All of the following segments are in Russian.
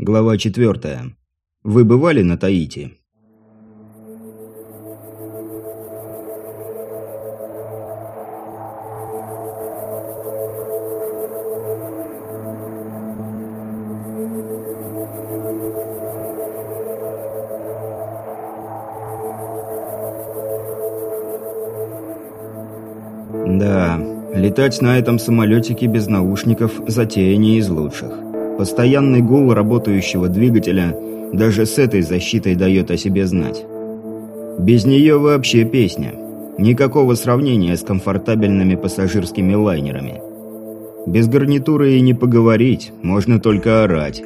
Глава 4. Вы бывали на Таити? Да, летать на этом самолетике без наушников – затея не из лучших. Постоянный гул работающего двигателя даже с этой защитой дает о себе знать. Без нее вообще песня. Никакого сравнения с комфортабельными пассажирскими лайнерами. Без гарнитуры и не поговорить, можно только орать.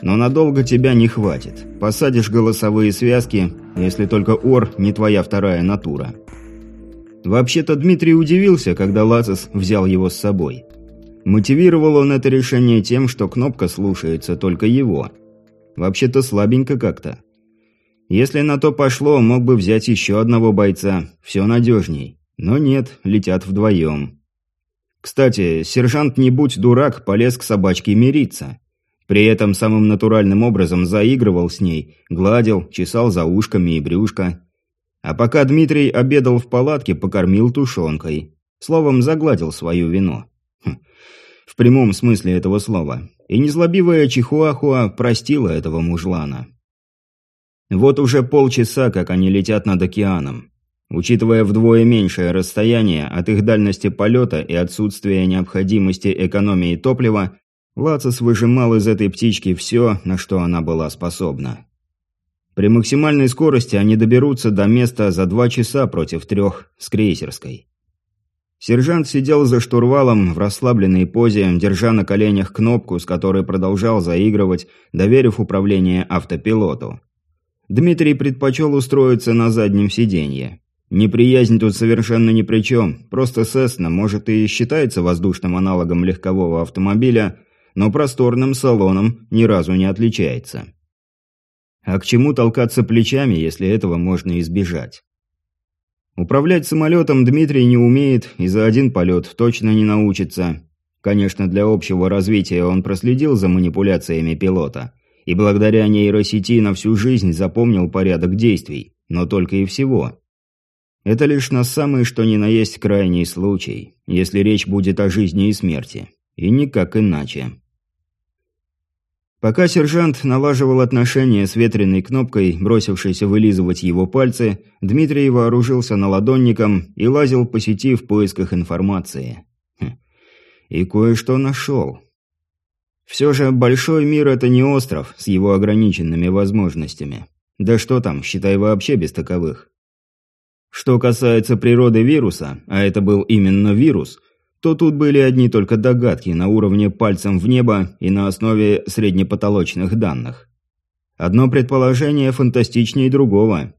Но надолго тебя не хватит. Посадишь голосовые связки, если только ор не твоя вторая натура. Вообще-то Дмитрий удивился, когда Лацис взял его с собой. Мотивировал он это решение тем, что кнопка слушается только его. Вообще-то слабенько как-то. Если на то пошло, мог бы взять еще одного бойца, все надежней. Но нет, летят вдвоем. Кстати, сержант не будь дурак, полез к собачке мириться. При этом самым натуральным образом заигрывал с ней, гладил, чесал за ушками и брюшко. А пока Дмитрий обедал в палатке, покормил тушенкой. Словом, загладил свою вину. В прямом смысле этого слова. И незлобивая Чихуахуа простила этого мужлана. Вот уже полчаса, как они летят над океаном. Учитывая вдвое меньшее расстояние от их дальности полета и отсутствие необходимости экономии топлива, Лацис выжимал из этой птички все, на что она была способна. При максимальной скорости они доберутся до места за два часа против трех с крейсерской. Сержант сидел за штурвалом в расслабленной позе, держа на коленях кнопку, с которой продолжал заигрывать, доверив управление автопилоту. Дмитрий предпочел устроиться на заднем сиденье. Неприязнь тут совершенно ни при чем, просто Сесна, может, и считается воздушным аналогом легкового автомобиля, но просторным салоном ни разу не отличается. А к чему толкаться плечами, если этого можно избежать? Управлять самолетом Дмитрий не умеет и за один полет точно не научится. Конечно, для общего развития он проследил за манипуляциями пилота и благодаря нейросети на всю жизнь запомнил порядок действий, но только и всего. Это лишь на самый что ни на есть крайний случай, если речь будет о жизни и смерти. И никак иначе. Пока сержант налаживал отношения с ветреной кнопкой, бросившейся вылизывать его пальцы, Дмитрий вооружился наладонником и лазил по сети в поисках информации. Хм. И кое-что нашел. Все же большой мир – это не остров с его ограниченными возможностями. Да что там, считай вообще без таковых. Что касается природы вируса, а это был именно вирус – то тут были одни только догадки на уровне пальцем в небо и на основе среднепотолочных данных. Одно предположение фантастичнее другого.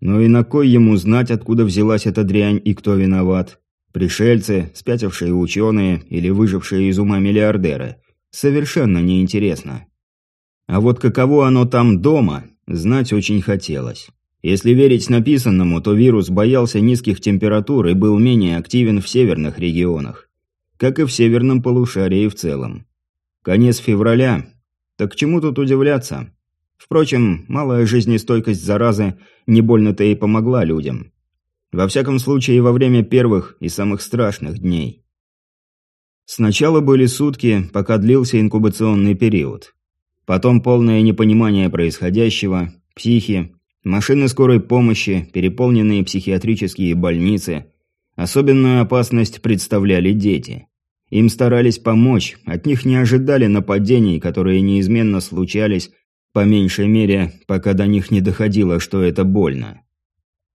Ну и на кой ему знать, откуда взялась эта дрянь и кто виноват? Пришельцы, спятившие ученые или выжившие из ума миллиардеры? Совершенно неинтересно. А вот каково оно там дома, знать очень хотелось. Если верить написанному, то вирус боялся низких температур и был менее активен в северных регионах. Как и в северном полушарии в целом. Конец февраля. Так чему тут удивляться? Впрочем, малая жизнестойкость заразы не больно-то и помогла людям. Во всяком случае, во время первых и самых страшных дней. Сначала были сутки, пока длился инкубационный период. Потом полное непонимание происходящего, психи, Машины скорой помощи, переполненные психиатрические больницы. Особенную опасность представляли дети. Им старались помочь, от них не ожидали нападений, которые неизменно случались, по меньшей мере, пока до них не доходило, что это больно.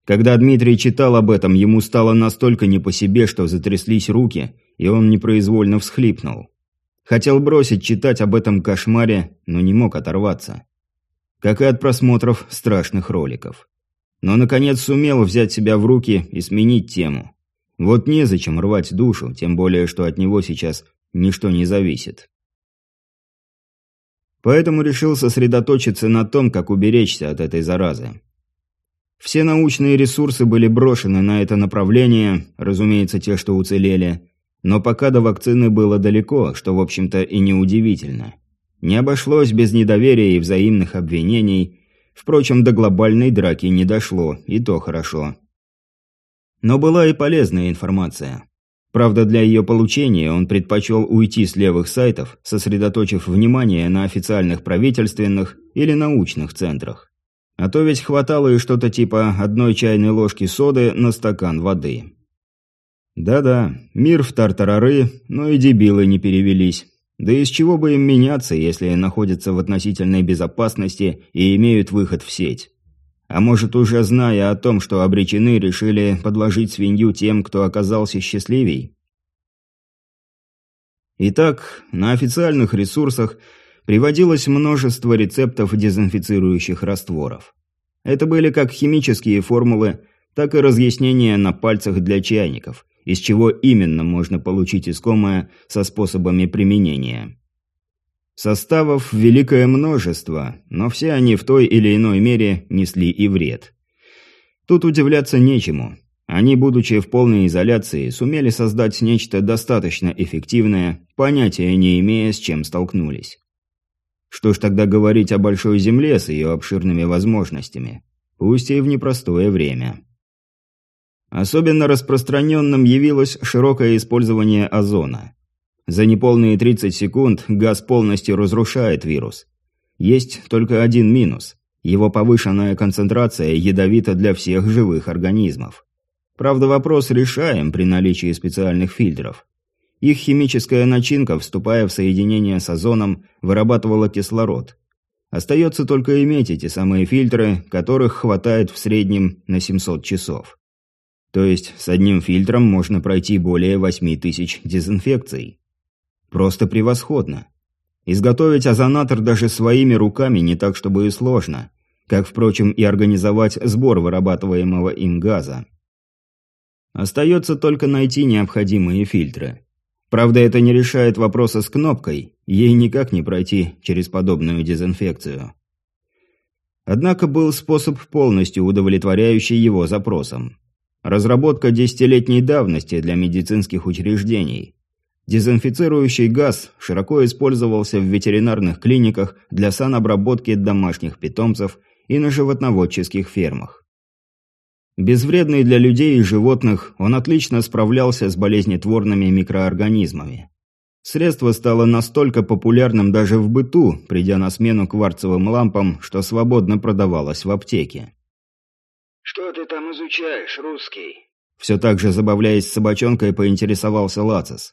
Когда Дмитрий читал об этом, ему стало настолько не по себе, что затряслись руки, и он непроизвольно всхлипнул. Хотел бросить читать об этом кошмаре, но не мог оторваться как и от просмотров страшных роликов. Но, наконец, сумел взять себя в руки и сменить тему. Вот незачем рвать душу, тем более, что от него сейчас ничто не зависит. Поэтому решил сосредоточиться на том, как уберечься от этой заразы. Все научные ресурсы были брошены на это направление, разумеется, те, что уцелели, но пока до вакцины было далеко, что, в общем-то, и неудивительно. Не обошлось без недоверия и взаимных обвинений. Впрочем, до глобальной драки не дошло, и то хорошо. Но была и полезная информация. Правда, для ее получения он предпочел уйти с левых сайтов, сосредоточив внимание на официальных правительственных или научных центрах. А то ведь хватало и что-то типа одной чайной ложки соды на стакан воды. Да-да, мир в тартарары, но и дебилы не перевелись. Да из чего бы им меняться, если находятся в относительной безопасности и имеют выход в сеть? А может, уже зная о том, что обречены, решили подложить свинью тем, кто оказался счастливей? Итак, на официальных ресурсах приводилось множество рецептов дезинфицирующих растворов. Это были как химические формулы, так и разъяснения на пальцах для чайников, из чего именно можно получить искомое со способами применения. Составов великое множество, но все они в той или иной мере несли и вред. Тут удивляться нечему. Они, будучи в полной изоляции, сумели создать нечто достаточно эффективное, понятия не имея, с чем столкнулись. Что ж тогда говорить о Большой Земле с ее обширными возможностями, пусть и в непростое время. Особенно распространенным явилось широкое использование озона. За неполные 30 секунд газ полностью разрушает вирус. Есть только один минус. Его повышенная концентрация ядовита для всех живых организмов. Правда, вопрос решаем при наличии специальных фильтров. Их химическая начинка, вступая в соединение с озоном, вырабатывала кислород. Остается только иметь эти самые фильтры, которых хватает в среднем на 700 часов. То есть с одним фильтром можно пройти более 8000 дезинфекций. Просто превосходно. Изготовить озонатор даже своими руками не так, чтобы и сложно. Как, впрочем, и организовать сбор вырабатываемого им газа. Остается только найти необходимые фильтры. Правда, это не решает вопроса с кнопкой, ей никак не пройти через подобную дезинфекцию. Однако был способ полностью удовлетворяющий его запросам. Разработка десятилетней давности для медицинских учреждений. Дезинфицирующий газ широко использовался в ветеринарных клиниках для санобработки домашних питомцев и на животноводческих фермах. Безвредный для людей и животных, он отлично справлялся с болезнетворными микроорганизмами. Средство стало настолько популярным даже в быту, придя на смену кварцевым лампам, что свободно продавалось в аптеке. «Что ты там изучаешь, русский?» Все так же забавляясь собачонкой, поинтересовался Лацис.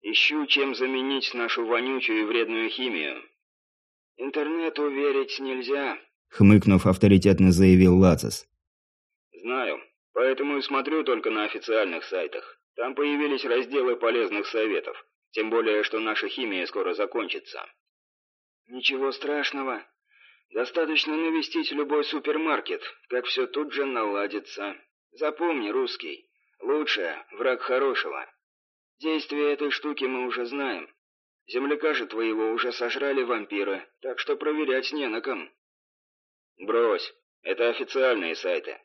Ищу, чем заменить нашу вонючую и вредную химию. Интернету верить нельзя, хмыкнув, авторитетно заявил Лацис. Знаю, поэтому и смотрю только на официальных сайтах. Там появились разделы полезных советов, тем более, что наша химия скоро закончится. Ничего страшного. Достаточно навестить любой супермаркет, как все тут же наладится. Запомни, русский, лучшее – враг хорошего. Действие этой штуки мы уже знаем. Земляка же твоего уже сожрали вампиры, так что проверять не на ком. Брось, это официальные сайты.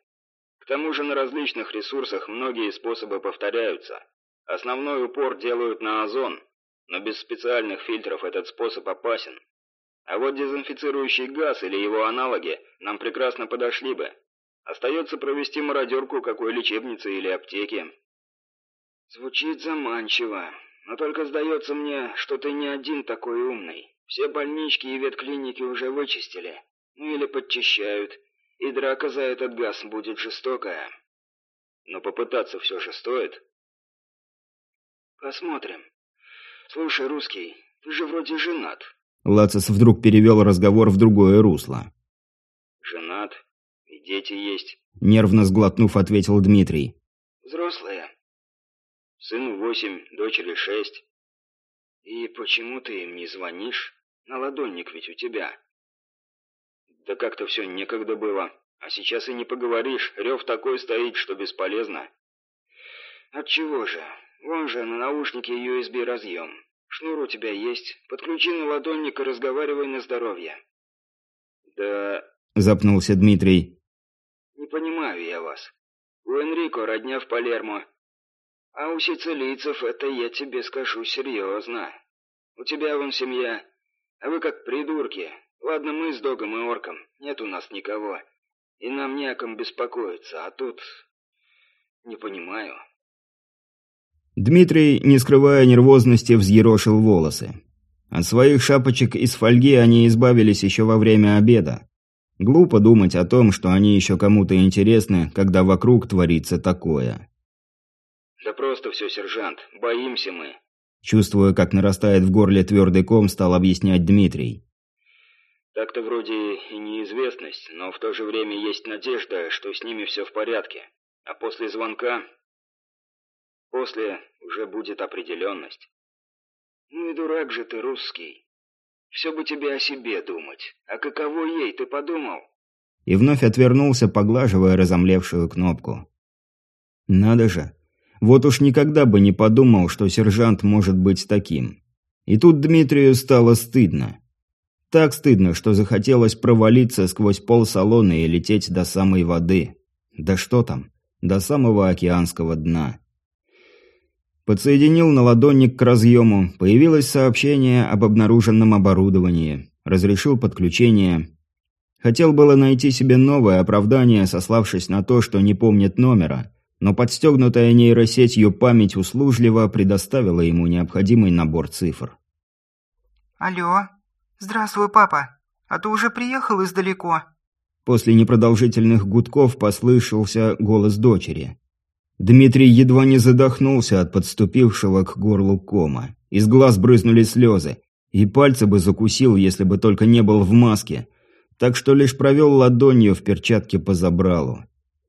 К тому же на различных ресурсах многие способы повторяются. Основной упор делают на озон, но без специальных фильтров этот способ опасен. А вот дезинфицирующий газ или его аналоги нам прекрасно подошли бы. Остается провести мародерку какой лечебницы или аптеки. Звучит заманчиво, но только сдается мне, что ты не один такой умный. Все больнички и ветклиники уже вычистили. Ну или подчищают. И драка за этот газ будет жестокая. Но попытаться все же стоит. Посмотрим. Слушай, русский, ты же вроде женат. Лацис вдруг перевел разговор в другое русло. Женат? И дети есть? Нервно сглотнув, ответил Дмитрий. Взрослые. Сыну восемь, дочери шесть. И почему ты им не звонишь? На ладонник ведь у тебя. Да как-то все некогда было. А сейчас и не поговоришь. Рев такой стоит, что бесполезно. Отчего же? Вон же на наушнике USB разъем. Шнур у тебя есть. Подключи на ладонник и разговаривай на здоровье. Да... Запнулся Дмитрий. Не понимаю я вас. У Энрико родня в Палермо. А у сицилийцев это я тебе скажу серьезно. У тебя вон семья. А вы как придурки. Ладно, мы с Догом и Орком. Нет у нас никого. И нам не о ком беспокоиться. А тут... Не понимаю». Дмитрий, не скрывая нервозности, взъерошил волосы. От своих шапочек из фольги они избавились еще во время обеда. Глупо думать о том, что они еще кому-то интересны, когда вокруг творится такое. «Да просто все, сержант. Боимся мы». Чувствуя, как нарастает в горле твердый ком, стал объяснять Дмитрий. «Так-то вроде и неизвестность, но в то же время есть надежда, что с ними все в порядке. А после звонка... После уже будет определенность». «Ну и дурак же ты, русский. Все бы тебе о себе думать. А каково ей, ты подумал?» И вновь отвернулся, поглаживая разомлевшую кнопку. «Надо же. Вот уж никогда бы не подумал, что сержант может быть таким. И тут Дмитрию стало стыдно. Так стыдно, что захотелось провалиться сквозь пол салона и лететь до самой воды. Да что там, до самого океанского дна. Подсоединил наладонник к разъему, появилось сообщение об обнаруженном оборудовании. Разрешил подключение. Хотел было найти себе новое оправдание, сославшись на то, что не помнит номера, но подстегнутая нейросетью память услужливо предоставила ему необходимый набор цифр. «Алло. Здравствуй, папа. А ты уже приехал издалеко?» После непродолжительных гудков послышался голос дочери. Дмитрий едва не задохнулся от подступившего к горлу кома. Из глаз брызнули слезы. И пальцы бы закусил, если бы только не был в маске. Так что лишь провел ладонью в перчатке по забралу.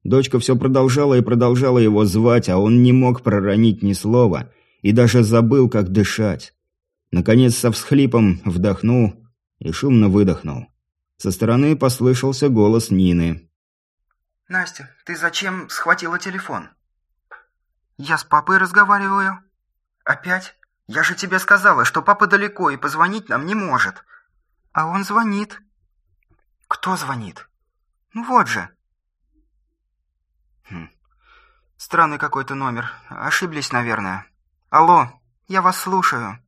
Дочка все продолжала и продолжала его звать, а он не мог проронить ни слова. И даже забыл, как дышать. Наконец, со всхлипом вдохнул и шумно выдохнул. Со стороны послышался голос Нины. «Настя, ты зачем схватила телефон?» «Я с папой разговариваю». «Опять? Я же тебе сказала, что папа далеко и позвонить нам не может». «А он звонит». «Кто звонит?» «Ну вот же». Хм. Странный какой-то номер. Ошиблись, наверное. Алло, я вас слушаю.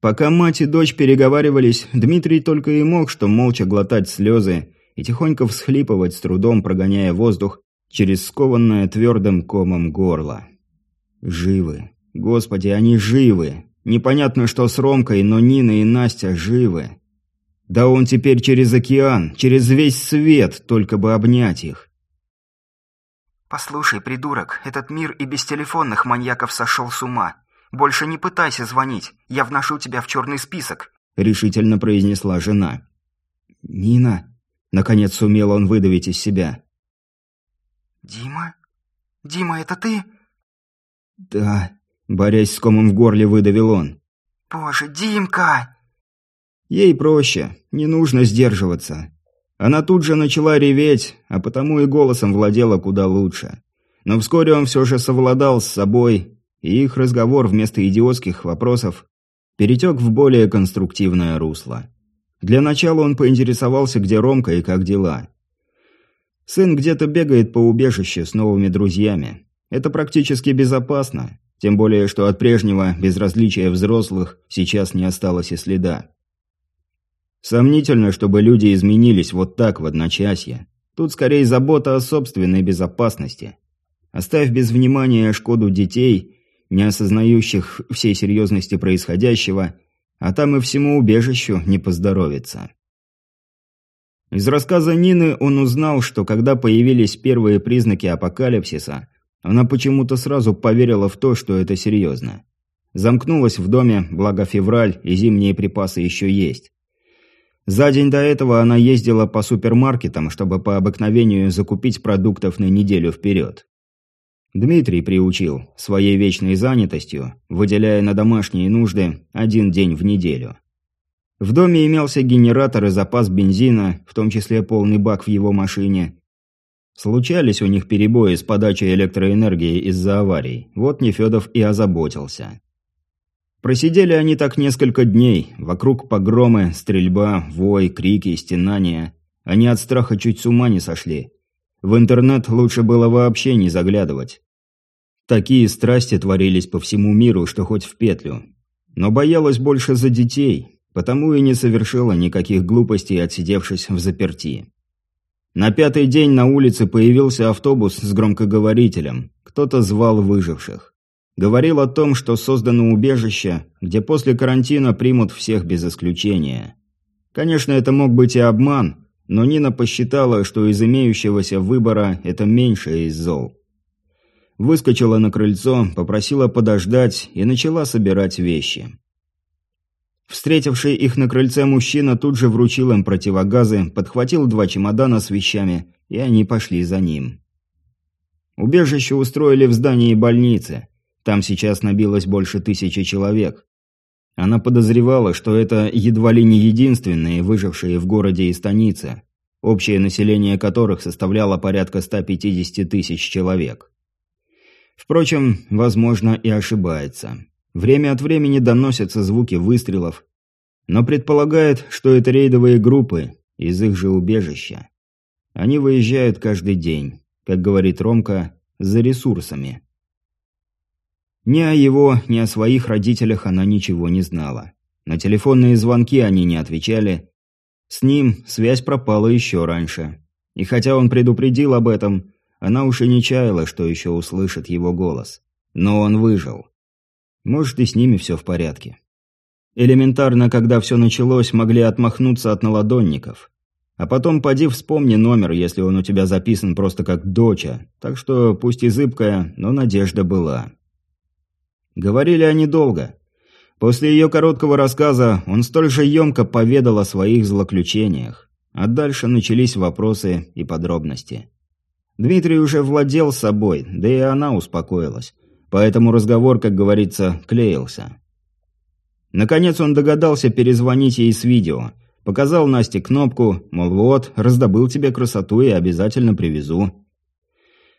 Пока мать и дочь переговаривались, Дмитрий только и мог что молча глотать слезы и тихонько всхлипывать, с трудом прогоняя воздух через скованное твердым комом горло. Живы. Господи, они живы. Непонятно, что с Ромкой, но Нина и Настя живы. Да он теперь через океан, через весь свет, только бы обнять их. «Послушай, придурок, этот мир и без телефонных маньяков сошел с ума. Больше не пытайся звонить, я вношу тебя в черный список», — решительно произнесла жена. «Нина?» — наконец сумел он выдавить из себя. «Дима? Дима, это ты?» «Да», — борясь с комом в горле, выдавил он. «Боже, Димка!» Ей проще, не нужно сдерживаться. Она тут же начала реветь, а потому и голосом владела куда лучше. Но вскоре он все же совладал с собой, и их разговор вместо идиотских вопросов перетек в более конструктивное русло. Для начала он поинтересовался, где Ромка и как дела. Сын где-то бегает по убежищу с новыми друзьями. Это практически безопасно, тем более, что от прежнего безразличия взрослых сейчас не осталось и следа. Сомнительно, чтобы люди изменились вот так в одночасье. Тут скорее забота о собственной безопасности. Оставь без внимания шкоду детей, не осознающих всей серьезности происходящего, а там и всему убежищу не поздоровится. Из рассказа Нины он узнал, что когда появились первые признаки апокалипсиса, она почему-то сразу поверила в то, что это серьезно. Замкнулась в доме, благо февраль и зимние припасы еще есть. За день до этого она ездила по супермаркетам, чтобы по обыкновению закупить продуктов на неделю вперед. Дмитрий приучил своей вечной занятостью, выделяя на домашние нужды один день в неделю. В доме имелся генератор и запас бензина, в том числе полный бак в его машине. Случались у них перебои с подачей электроэнергии из-за аварий. Вот Нефедов и озаботился. Просидели они так несколько дней. Вокруг погромы, стрельба, вой, крики, стенания. Они от страха чуть с ума не сошли. В интернет лучше было вообще не заглядывать. Такие страсти творились по всему миру, что хоть в петлю. но боялась больше за детей, потому и не совершила никаких глупостей, отсидевшись в заперти. На пятый день на улице появился автобус с громкоговорителем. Кто-то звал выживших. Говорил о том, что создано убежище, где после карантина примут всех без исключения. Конечно, это мог быть и обман, но Нина посчитала, что из имеющегося выбора это меньшее из зол. Выскочила на крыльцо, попросила подождать и начала собирать вещи. Встретивший их на крыльце мужчина тут же вручил им противогазы, подхватил два чемодана с вещами, и они пошли за ним. Убежище устроили в здании больницы. Там сейчас набилось больше тысячи человек. Она подозревала, что это едва ли не единственные выжившие в городе и станице, общее население которых составляло порядка 150 тысяч человек. Впрочем, возможно и ошибается. Время от времени доносятся звуки выстрелов, но предполагает, что это рейдовые группы из их же убежища. Они выезжают каждый день, как говорит Ромка, за ресурсами. Ни о его, ни о своих родителях она ничего не знала. На телефонные звонки они не отвечали. С ним связь пропала еще раньше. И хотя он предупредил об этом, она уж и не чаяла, что еще услышит его голос. Но он выжил. Может, и с ними все в порядке. Элементарно, когда все началось, могли отмахнуться от наладонников. А потом поди вспомни номер, если он у тебя записан просто как «доча». Так что, пусть и зыбкая, но надежда была. Говорили они долго. После ее короткого рассказа он столь же емко поведал о своих злоключениях. А дальше начались вопросы и подробности. Дмитрий уже владел собой, да и она успокоилась. Поэтому разговор, как говорится, клеился. Наконец он догадался перезвонить ей с видео. Показал Насте кнопку, мол, вот, раздобыл тебе красоту и обязательно привезу.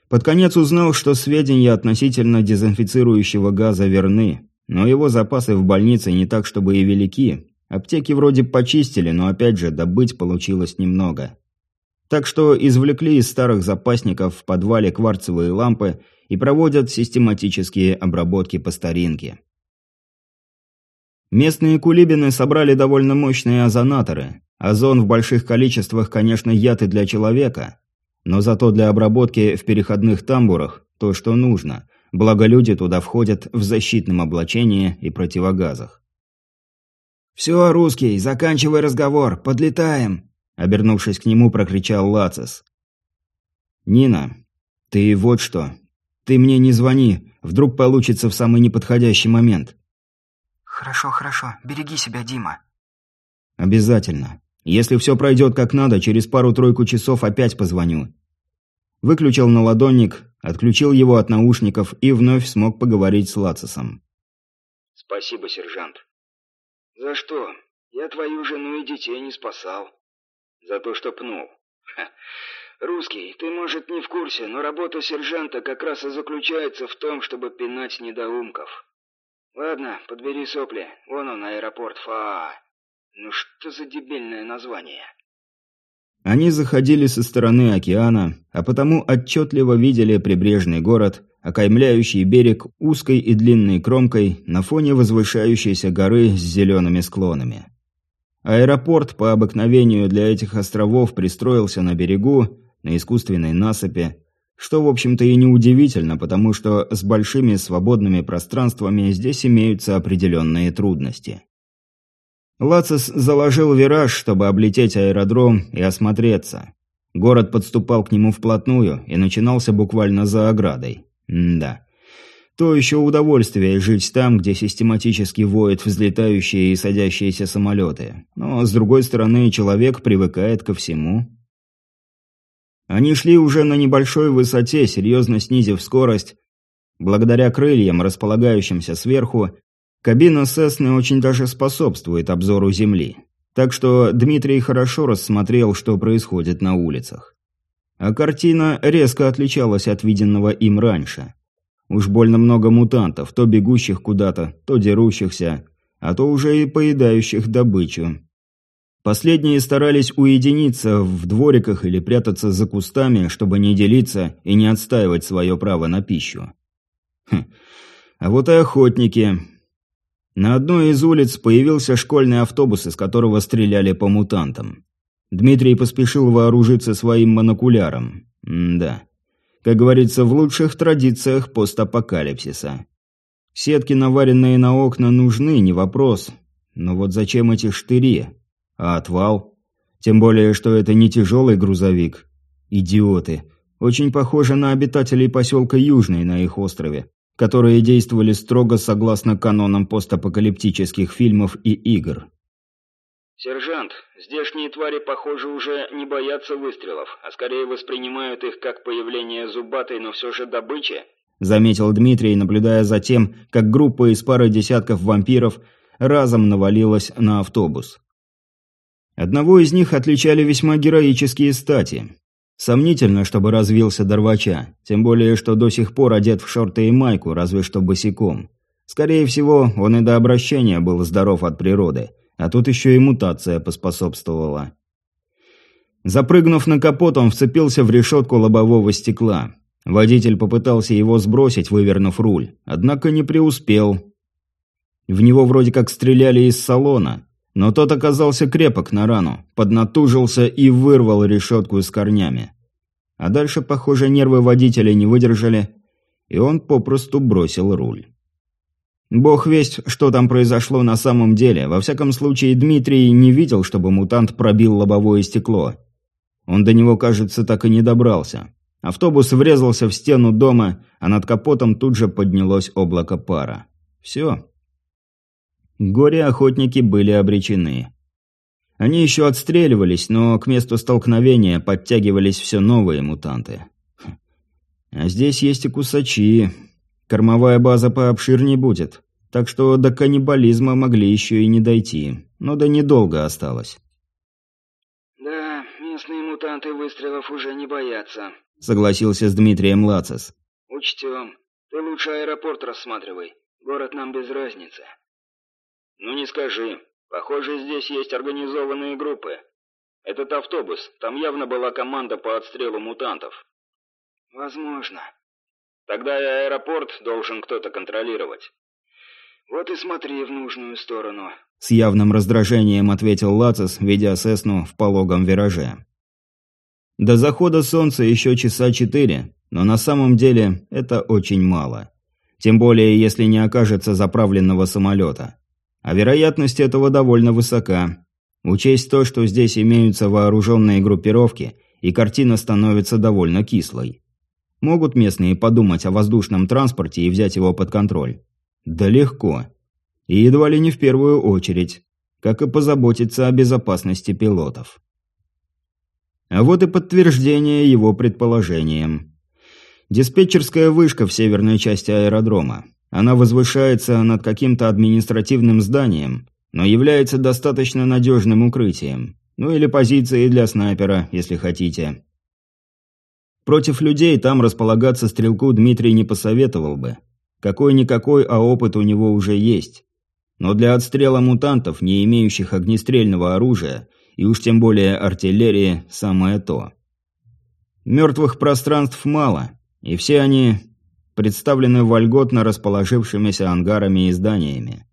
Под конец узнал, что сведения относительно дезинфицирующего газа верны, но его запасы в больнице не так, чтобы и велики. Аптеки вроде почистили, но опять же, добыть получилось немного. Так что извлекли из старых запасников в подвале кварцевые лампы и проводят систематические обработки по старинке. Местные кулибины собрали довольно мощные озонаторы. Озон в больших количествах, конечно, яд и для человека, но зато для обработки в переходных тамбурах то, что нужно, благо люди туда входят в защитном облачении и противогазах. «Все, русский, заканчивай разговор, подлетаем!» Обернувшись к нему, прокричал Лацис. «Нина, ты вот что, ты мне не звони, вдруг получится в самый неподходящий момент. Хорошо, хорошо. Береги себя, Дима. Обязательно. Если все пройдет как надо, через пару-тройку часов опять позвоню. Выключил наладонник, отключил его от наушников и вновь смог поговорить с Лацисом. Спасибо, сержант. За что? Я твою жену и детей не спасал. За то, что пнул. Ха. «Русский, ты, может, не в курсе, но работа сержанта как раз и заключается в том, чтобы пинать недоумков. Ладно, подбери сопли. Вон он, аэропорт Фаа. Ну что за дебильное название?» Они заходили со стороны океана, а потому отчетливо видели прибрежный город, окаймляющий берег узкой и длинной кромкой на фоне возвышающейся горы с зелеными склонами. Аэропорт по обыкновению для этих островов пристроился на берегу, на искусственной насыпи, что, в общем-то, и неудивительно, потому что с большими свободными пространствами здесь имеются определенные трудности. Лацис заложил вираж, чтобы облететь аэродром и осмотреться. Город подступал к нему вплотную и начинался буквально за оградой. М да. То еще удовольствие жить там, где систематически воют взлетающие и садящиеся самолеты. Но, с другой стороны, человек привыкает ко всему. Они шли уже на небольшой высоте, серьезно снизив скорость. Благодаря крыльям, располагающимся сверху, кабина Сесны очень даже способствует обзору Земли. Так что Дмитрий хорошо рассмотрел, что происходит на улицах. А картина резко отличалась от виденного им раньше. Уж больно много мутантов, то бегущих куда-то, то дерущихся, а то уже и поедающих добычу. Последние старались уединиться в двориках или прятаться за кустами, чтобы не делиться и не отстаивать свое право на пищу. Хм. А вот и охотники. На одной из улиц появился школьный автобус, из которого стреляли по мутантам. Дмитрий поспешил вооружиться своим монокуляром. М да. Как говорится, в лучших традициях постапокалипсиса. Сетки, наваренные на окна, нужны, не вопрос. Но вот зачем эти штыри? А отвал? Тем более, что это не тяжелый грузовик. Идиоты. Очень похоже на обитателей поселка Южный на их острове которые действовали строго согласно канонам постапокалиптических фильмов и игр. «Сержант, здешние твари, похоже, уже не боятся выстрелов, а скорее воспринимают их как появление зубатой, но все же добычи», заметил Дмитрий, наблюдая за тем, как группа из пары десятков вампиров разом навалилась на автобус. Одного из них отличали весьма героические стати. Сомнительно, чтобы развился Дорвача, тем более, что до сих пор одет в шорты и майку, разве что босиком. Скорее всего, он и до обращения был здоров от природы, а тут еще и мутация поспособствовала. Запрыгнув на капот, он вцепился в решетку лобового стекла. Водитель попытался его сбросить, вывернув руль, однако не преуспел. В него вроде как стреляли из салона, но тот оказался крепок на рану, поднатужился и вырвал решетку с корнями. А дальше, похоже, нервы водителя не выдержали, и он попросту бросил руль. Бог весть, что там произошло на самом деле. Во всяком случае, Дмитрий не видел, чтобы мутант пробил лобовое стекло. Он до него, кажется, так и не добрался. Автобус врезался в стену дома, а над капотом тут же поднялось облако пара. Все, Горе-охотники были обречены. Они еще отстреливались, но к месту столкновения подтягивались все новые мутанты. А здесь есть и кусачи. Кормовая база пообширнее будет. Так что до каннибализма могли еще и не дойти. Но да недолго осталось. «Да, местные мутанты выстрелов уже не боятся», — согласился с Дмитрием Лацис. «Учтем. Ты лучше аэропорт рассматривай. Город нам без разницы». «Ну не скажи. Похоже, здесь есть организованные группы. Этот автобус, там явно была команда по отстрелу мутантов». «Возможно». «Тогда и аэропорт должен кто-то контролировать». «Вот и смотри в нужную сторону», — с явным раздражением ответил Лацис, ведя Сесну в пологом вираже. До захода солнца еще часа четыре, но на самом деле это очень мало. Тем более, если не окажется заправленного самолета. А вероятность этого довольно высока. Учесть то, что здесь имеются вооруженные группировки, и картина становится довольно кислой. Могут местные подумать о воздушном транспорте и взять его под контроль? Да легко. И едва ли не в первую очередь. Как и позаботиться о безопасности пилотов. А вот и подтверждение его предположениям. Диспетчерская вышка в северной части аэродрома. Она возвышается над каким-то административным зданием, но является достаточно надежным укрытием. Ну или позицией для снайпера, если хотите. Против людей там располагаться стрелку Дмитрий не посоветовал бы. Какой-никакой, а опыт у него уже есть. Но для отстрела мутантов, не имеющих огнестрельного оружия, и уж тем более артиллерии, самое то. Мертвых пространств мало, и все они представлены вольготно расположившимися ангарами и зданиями.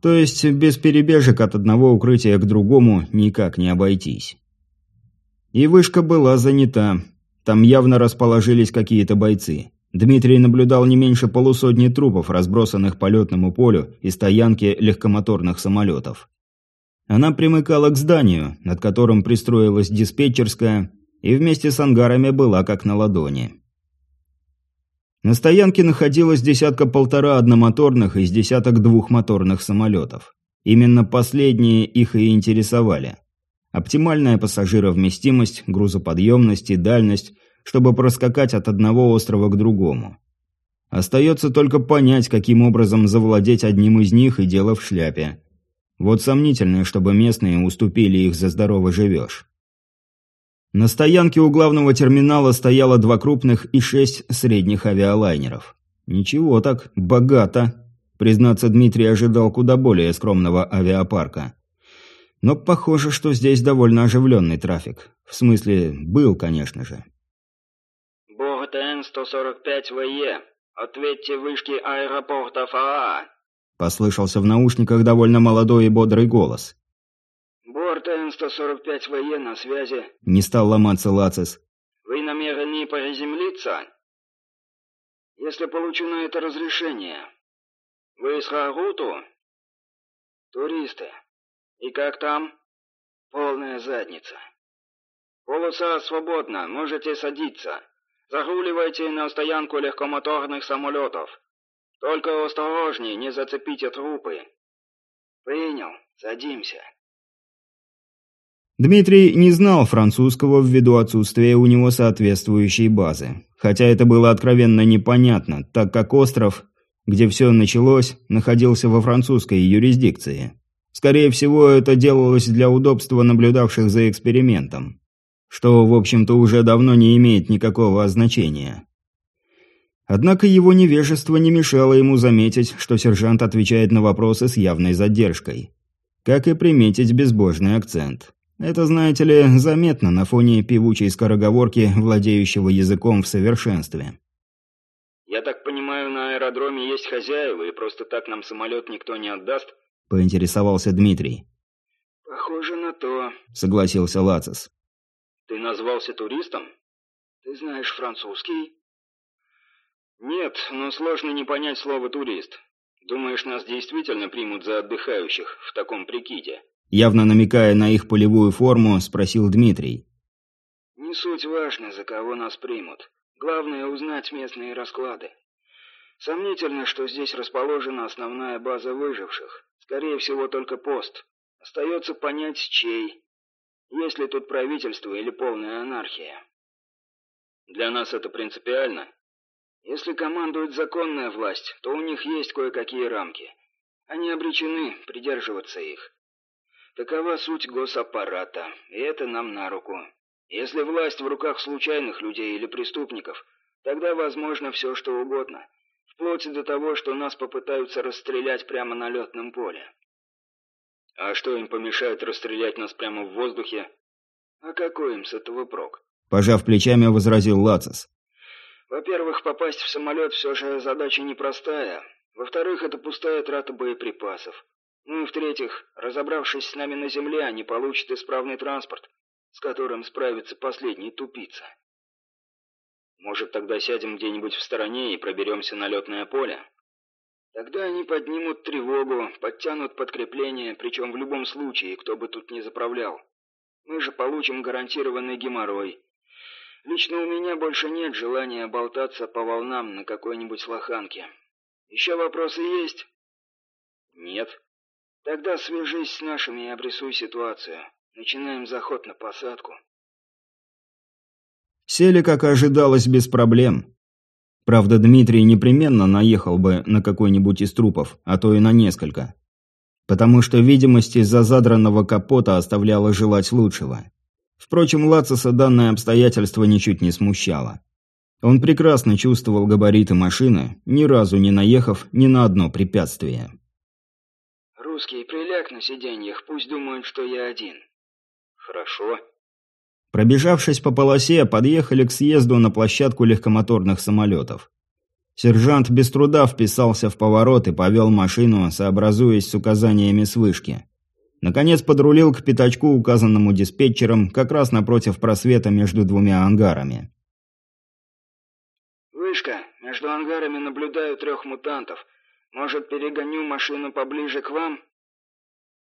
То есть без перебежек от одного укрытия к другому никак не обойтись. И вышка была занята. Там явно расположились какие-то бойцы. Дмитрий наблюдал не меньше полусотни трупов, разбросанных по летному полю и стоянке легкомоторных самолетов. Она примыкала к зданию, над которым пристроилась диспетчерская, и вместе с ангарами была как на ладони. На стоянке находилось десятка-полтора одномоторных и с десяток двухмоторных самолетов. Именно последние их и интересовали. Оптимальная пассажировместимость, грузоподъемность и дальность, чтобы проскакать от одного острова к другому. Остается только понять, каким образом завладеть одним из них и дело в шляпе. Вот сомнительно, чтобы местные уступили их за здорово живешь. На стоянке у главного терминала стояло два крупных и шесть средних авиалайнеров. Ничего так, богато. Признаться, Дмитрий ожидал куда более скромного авиапарка. Но похоже, что здесь довольно оживленный трафик. В смысле, был, конечно же. «БОГТН-145ВЕ. Ответьте вышки аэропорта ФАА», послышался в наушниках довольно молодой и бодрый голос. «Борт Н-145ВЕ на связи». Не стал ломаться Лацис. «Вы намерены приземлиться?» «Если получу на это разрешение. Вы с Харуту?» «Туристы. И как там?» «Полная задница». «Полоса свободна, можете садиться. Загуливайте на стоянку легкомоторных самолетов. Только осторожней, не зацепите трупы». «Принял. Садимся». Дмитрий не знал французского ввиду отсутствия у него соответствующей базы. Хотя это было откровенно непонятно, так как остров, где все началось, находился во французской юрисдикции. Скорее всего, это делалось для удобства наблюдавших за экспериментом что, в общем-то, уже давно не имеет никакого значения. Однако его невежество не мешало ему заметить, что сержант отвечает на вопросы с явной задержкой. Как и приметить безбожный акцент. Это, знаете ли, заметно на фоне певучей скороговорки, владеющего языком в совершенстве. «Я так понимаю, на аэродроме есть хозяева, и просто так нам самолет никто не отдаст?» – поинтересовался Дмитрий. «Похоже на то», – согласился Лацис. Ты назвался туристом? Ты знаешь французский? Нет, но сложно не понять слово «турист». Думаешь, нас действительно примут за отдыхающих в таком прикиде? Явно намекая на их полевую форму, спросил Дмитрий. Не суть важно, за кого нас примут. Главное узнать местные расклады. Сомнительно, что здесь расположена основная база выживших. Скорее всего, только пост. Остается понять, чей есть ли тут правительство или полная анархия? Для нас это принципиально. Если командует законная власть, то у них есть кое-какие рамки. Они обречены придерживаться их. Такова суть госаппарата, и это нам на руку. Если власть в руках случайных людей или преступников, тогда возможно все что угодно, вплоть до того, что нас попытаются расстрелять прямо на летном поле. А что им помешает расстрелять нас прямо в воздухе? А какой им с этого прок? Пожав плечами, возразил Лацис. Во-первых, попасть в самолет все же задача непростая. Во-вторых, это пустая трата боеприпасов. Ну и в-третьих, разобравшись с нами на земле, они получат исправный транспорт, с которым справится последний тупица. Может, тогда сядем где-нибудь в стороне и проберемся на летное поле? Тогда они поднимут тревогу, подтянут подкрепление, причем в любом случае, кто бы тут ни заправлял. Мы же получим гарантированный геморрой. Лично у меня больше нет желания болтаться по волнам на какой-нибудь лоханке. Еще вопросы есть? Нет. Тогда свяжись с нашими и обрисуй ситуацию. Начинаем заход на посадку. Сели, как ожидалось, без проблем. Правда, Дмитрий непременно наехал бы на какой-нибудь из трупов, а то и на несколько. Потому что видимость из-за задранного капота оставляла желать лучшего. Впрочем, Лациса данное обстоятельство ничуть не смущало. Он прекрасно чувствовал габариты машины, ни разу не наехав ни на одно препятствие. «Русский, приляг на сиденьях, пусть думают, что я один». «Хорошо», Пробежавшись по полосе, подъехали к съезду на площадку легкомоторных самолетов. Сержант без труда вписался в поворот и повел машину, сообразуясь с указаниями с вышки. Наконец подрулил к пятачку, указанному диспетчером, как раз напротив просвета между двумя ангарами. «Вышка, между ангарами наблюдаю трех мутантов. Может, перегоню машину поближе к вам?»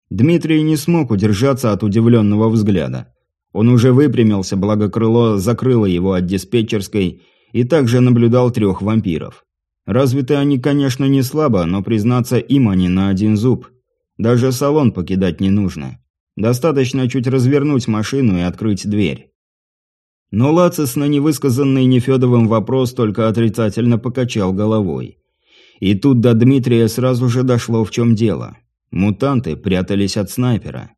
Дмитрий не смог удержаться от удивленного взгляда. Он уже выпрямился, благо крыло закрыло его от диспетчерской, и также наблюдал трех вампиров. Развиты они, конечно, не слабо, но, признаться, им они на один зуб. Даже салон покидать не нужно. Достаточно чуть развернуть машину и открыть дверь. Но Лацис на невысказанный Нефедовым вопрос только отрицательно покачал головой. И тут до Дмитрия сразу же дошло, в чем дело. Мутанты прятались от снайпера.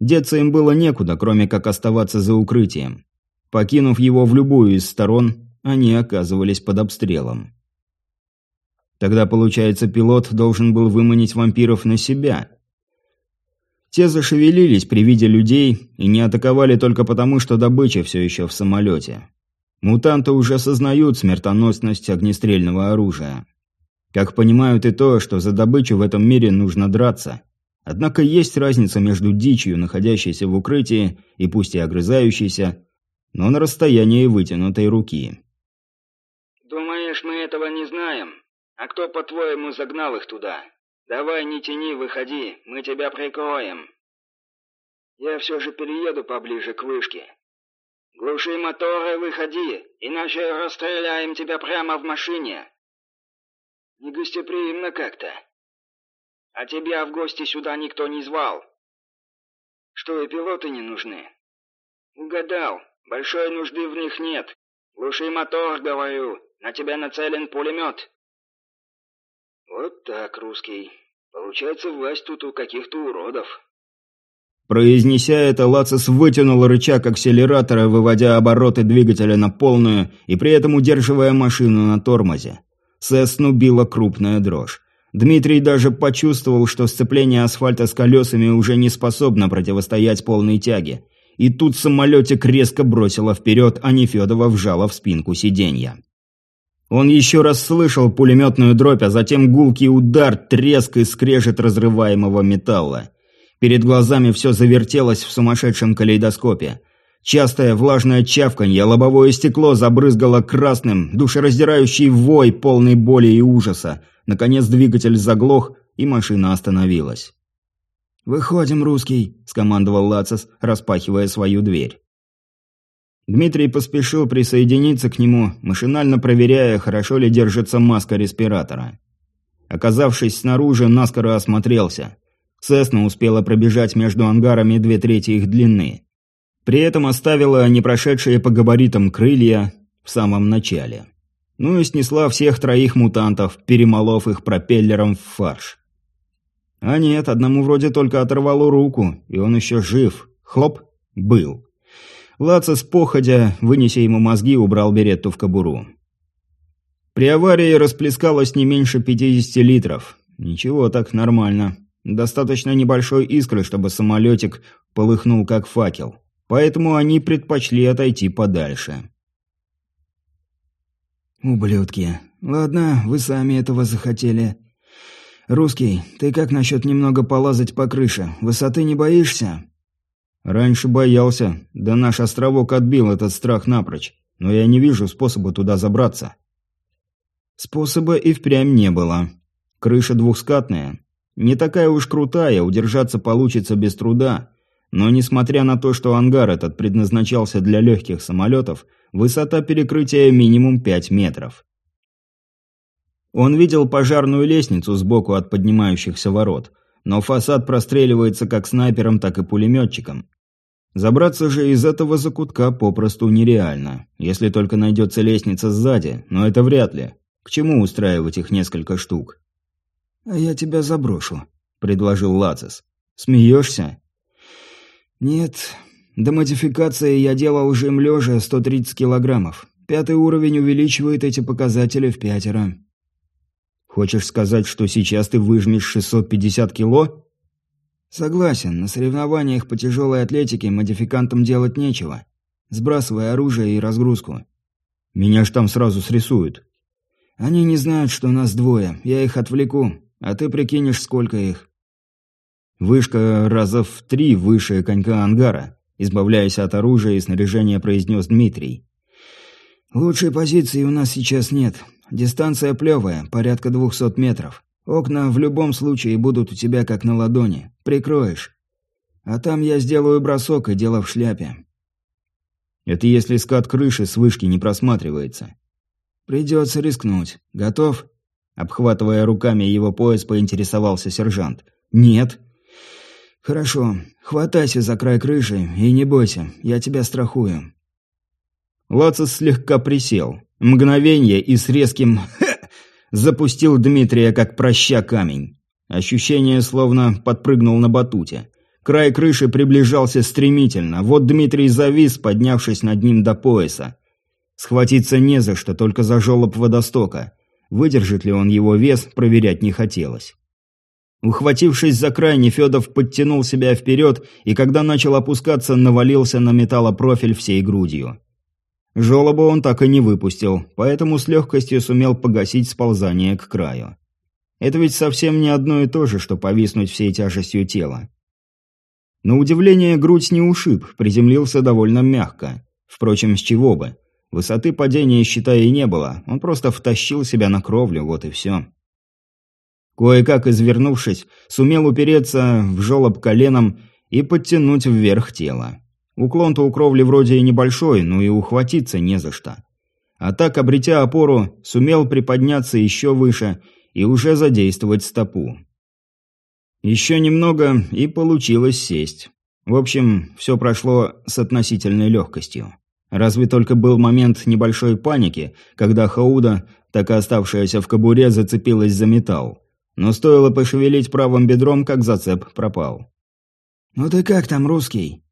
Деться им было некуда, кроме как оставаться за укрытием. Покинув его в любую из сторон, они оказывались под обстрелом. Тогда, получается, пилот должен был выманить вампиров на себя. Те зашевелились при виде людей и не атаковали только потому, что добыча все еще в самолете. Мутанты уже осознают смертоносность огнестрельного оружия. Как понимают и то, что за добычу в этом мире нужно драться. Однако есть разница между дичью, находящейся в укрытии, и пусть и огрызающейся, но на расстоянии вытянутой руки. «Думаешь, мы этого не знаем? А кто, по-твоему, загнал их туда? Давай не тяни, выходи, мы тебя прикроем. Я все же перееду поближе к вышке. Глуши моторы, выходи, иначе расстреляем тебя прямо в машине. Негостеприимно как-то. А тебя в гости сюда никто не звал. Что, и пилоты не нужны? Угадал. Большой нужды в них нет. Глуши мотор, говорю. На тебя нацелен пулемет. Вот так, русский. Получается, власть тут у каких-то уродов. Произнеся это, Лацис вытянул рычаг акселератора, выводя обороты двигателя на полную и при этом удерживая машину на тормозе. Сесну била крупная дрожь. Дмитрий даже почувствовал, что сцепление асфальта с колесами уже не способно противостоять полной тяге. И тут самолетик резко бросило вперед, а Нефедова вжала в спинку сиденья. Он еще раз слышал пулеметную дробь, а затем гулкий удар, треск и скрежет разрываемого металла. Перед глазами все завертелось в сумасшедшем калейдоскопе. Частое влажное чавканье, лобовое стекло забрызгало красным, душераздирающий вой, полный боли и ужаса. Наконец двигатель заглох, и машина остановилась. «Выходим, русский», – скомандовал Лацис, распахивая свою дверь. Дмитрий поспешил присоединиться к нему, машинально проверяя, хорошо ли держится маска респиратора. Оказавшись снаружи, наскоро осмотрелся. Цесна успела пробежать между ангарами две трети их длины. При этом оставила непрошедшие по габаритам крылья в самом начале. Ну и снесла всех троих мутантов, перемолов их пропеллером в фарш. А нет, одному вроде только оторвало руку, и он еще жив. Хлоп, был. Лаца с походя, вынеся ему мозги, убрал беретту в кобуру. При аварии расплескалось не меньше 50 литров. Ничего, так нормально. Достаточно небольшой искры, чтобы самолетик полыхнул как факел поэтому они предпочли отойти подальше. «Ублюдки. Ладно, вы сами этого захотели. Русский, ты как насчет немного полазать по крыше? Высоты не боишься?» «Раньше боялся, да наш островок отбил этот страх напрочь, но я не вижу способа туда забраться». Способа и впрямь не было. Крыша двухскатная. Не такая уж крутая, удержаться получится без труда, но несмотря на то, что ангар этот предназначался для легких самолетов, высота перекрытия минимум 5 метров. Он видел пожарную лестницу сбоку от поднимающихся ворот, но фасад простреливается как снайпером, так и пулеметчиком. Забраться же из этого закутка попросту нереально, если только найдется лестница сзади, но это вряд ли. К чему устраивать их несколько штук? «А я тебя заброшу», — предложил Лацис. «Смеешься?» «Нет. До модификации я делал жим лежа 130 килограммов. Пятый уровень увеличивает эти показатели в пятеро». «Хочешь сказать, что сейчас ты выжмешь 650 кило?» «Согласен. На соревнованиях по тяжелой атлетике модификантам делать нечего. Сбрасывай оружие и разгрузку». «Меня ж там сразу срисуют». «Они не знают, что нас двое. Я их отвлеку, а ты прикинешь, сколько их». Вышка раза в три выше конька ангара, избавляясь от оружия и снаряжения, произнес Дмитрий. «Лучшей позиции у нас сейчас нет. Дистанция плевая, порядка двухсот метров. Окна в любом случае будут у тебя как на ладони. Прикроешь. А там я сделаю бросок и дело в шляпе». «Это если скат крыши с вышки не просматривается». «Придется рискнуть. Готов?» Обхватывая руками его пояс, поинтересовался сержант. «Нет», «Хорошо. Хватайся за край крыши и не бойся, я тебя страхую». Лацис слегка присел. Мгновение и с резким запустил Дмитрия как проща камень. Ощущение словно подпрыгнул на батуте. Край крыши приближался стремительно. Вот Дмитрий завис, поднявшись над ним до пояса. Схватиться не за что, только за жёлоб водостока. Выдержит ли он его вес, проверять не хотелось. Ухватившись за край, Нефедов подтянул себя вперед и, когда начал опускаться, навалился на металлопрофиль всей грудью. Жолоба он так и не выпустил, поэтому с легкостью сумел погасить сползание к краю. Это ведь совсем не одно и то же, что повиснуть всей тяжестью тела. На удивление, грудь не ушиб, приземлился довольно мягко. Впрочем, с чего бы. Высоты падения, считай, и не было. Он просто втащил себя на кровлю, вот и все. Кое-как извернувшись, сумел упереться в жолоб коленом и подтянуть вверх тело. Уклон-то у кровли вроде и небольшой, но и ухватиться не за что. А так, обретя опору, сумел приподняться еще выше и уже задействовать стопу. Еще немного, и получилось сесть. В общем, все прошло с относительной легкостью. Разве только был момент небольшой паники, когда Хауда, так и оставшаяся в кобуре, зацепилась за металл. Но стоило пошевелить правым бедром, как зацеп пропал. «Ну ты как там, русский?»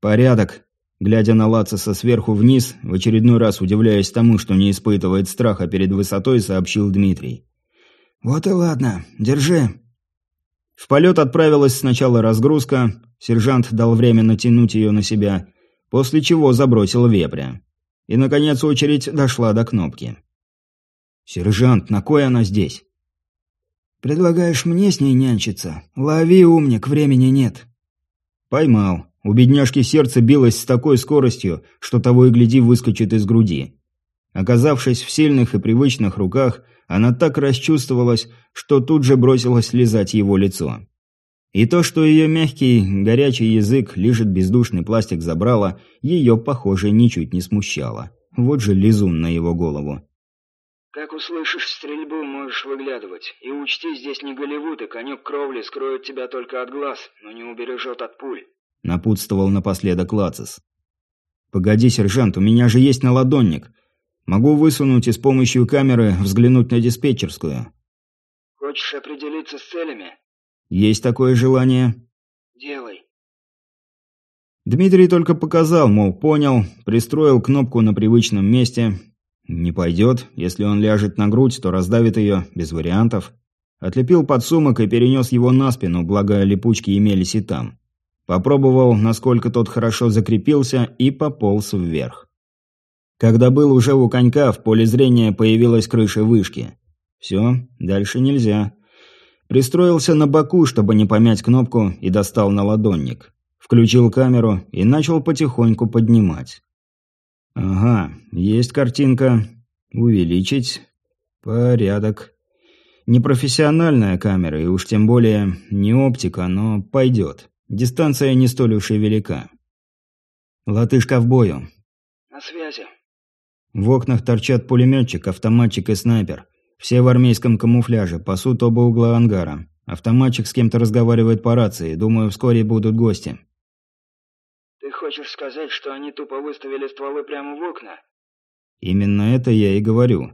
«Порядок», Глядя на Лациса сверху вниз, в очередной раз удивляясь тому, что не испытывает страха перед высотой, сообщил Дмитрий. «Вот и ладно. Держи». В полет отправилась сначала разгрузка, сержант дал время натянуть ее на себя, после чего забросил вепря. И, наконец, очередь дошла до кнопки. «Сержант, на кой она здесь?» «Предлагаешь мне с ней нянчиться? Лови, умник, времени нет». «Поймал. У бедняжки сердце билось с такой скоростью, что того и гляди выскочит из груди. Оказавшись в сильных и привычных руках, она так расчувствовалась, что тут же бросилась лизать его лицо. И то, что ее мягкий, горячий язык лижет бездушный пластик забрала, ее, похоже, ничуть не смущало. Вот же лизун на его голову. «Как услышишь стрельбу, можешь выглядывать. И учти, здесь не Голливуд, и конек кровли скроет тебя только от глаз, но не убережет от пуль». — напутствовал напоследок Лацис. «Погоди, сержант, у меня же есть наладонник. Могу высунуть и с помощью камеры взглянуть на диспетчерскую». «Хочешь определиться с целями?» «Есть такое желание». «Делай». Дмитрий только показал, мол, понял, пристроил кнопку на привычном месте. Не пойдет, если он ляжет на грудь, то раздавит ее, без вариантов. Отлепил подсумок и перенес его на спину, благо липучки имелись и там. Попробовал, насколько тот хорошо закрепился, и пополз вверх. Когда был уже у конька, в поле зрения появилась крыша вышки. Все, дальше нельзя. Пристроился на боку, чтобы не помять кнопку, и достал на ладонник. Включил камеру и начал потихоньку поднимать. Ага, есть картинка. Увеличить. Порядок. Непрофессиональная камера, и уж тем более не оптика, но пойдет. Дистанция не столь уж и велика. Латышка в бою. На связи. В окнах торчат пулеметчик, автоматчик и снайпер. Все в армейском камуфляже, пасут оба угла ангара. Автоматчик с кем-то разговаривает по рации. Думаю, вскоре будут гости. Хочешь сказать, что они тупо выставили стволы прямо в окна? Именно это я и говорю.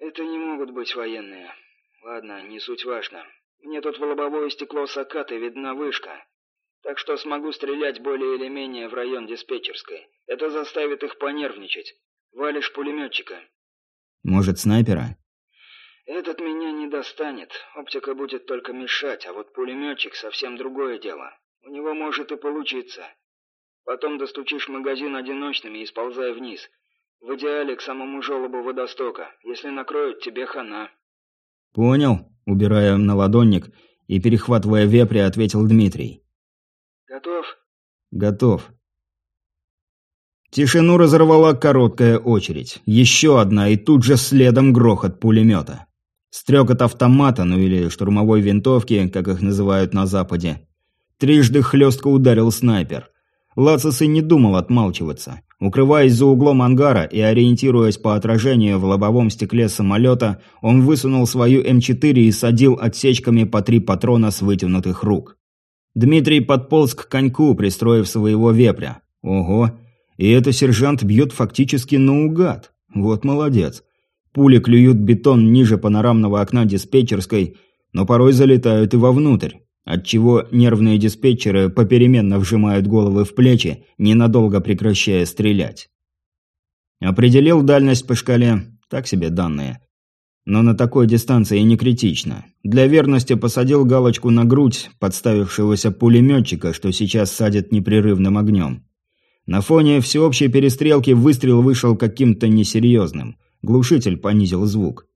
Это не могут быть военные. Ладно, не суть важно. Мне тут в лобовое стекло Сакаты видна вышка. Так что смогу стрелять более или менее в район диспетчерской. Это заставит их понервничать. Валишь пулеметчика. Может, снайпера? Этот меня не достанет. Оптика будет только мешать, а вот пулеметчик совсем другое дело. У него может и получиться. Потом достучишь магазин одиночными и сползай вниз. В идеале к самому желобу водостока. Если накроют, тебе хана. Понял убирая на ладонник и перехватывая вепря, ответил Дмитрий. «Готов?» «Готов». Тишину разорвала короткая очередь. Еще одна, и тут же следом грохот пулемета. Стрекот автомата, ну или штурмовой винтовки, как их называют на Западе. Трижды хлестко ударил снайпер. Лацис и не думал отмалчиваться. Укрываясь за углом ангара и ориентируясь по отражению в лобовом стекле самолета, он высунул свою М4 и садил отсечками по три патрона с вытянутых рук. Дмитрий подполз к коньку, пристроив своего вепря. Ого, и это сержант бьет фактически наугад. Вот молодец. Пули клюют бетон ниже панорамного окна диспетчерской, но порой залетают и вовнутрь отчего нервные диспетчеры попеременно вжимают головы в плечи, ненадолго прекращая стрелять. Определил дальность по шкале, так себе данные. Но на такой дистанции не критично. Для верности посадил галочку на грудь подставившегося пулеметчика, что сейчас садит непрерывным огнем. На фоне всеобщей перестрелки выстрел вышел каким-то несерьезным. Глушитель понизил звук.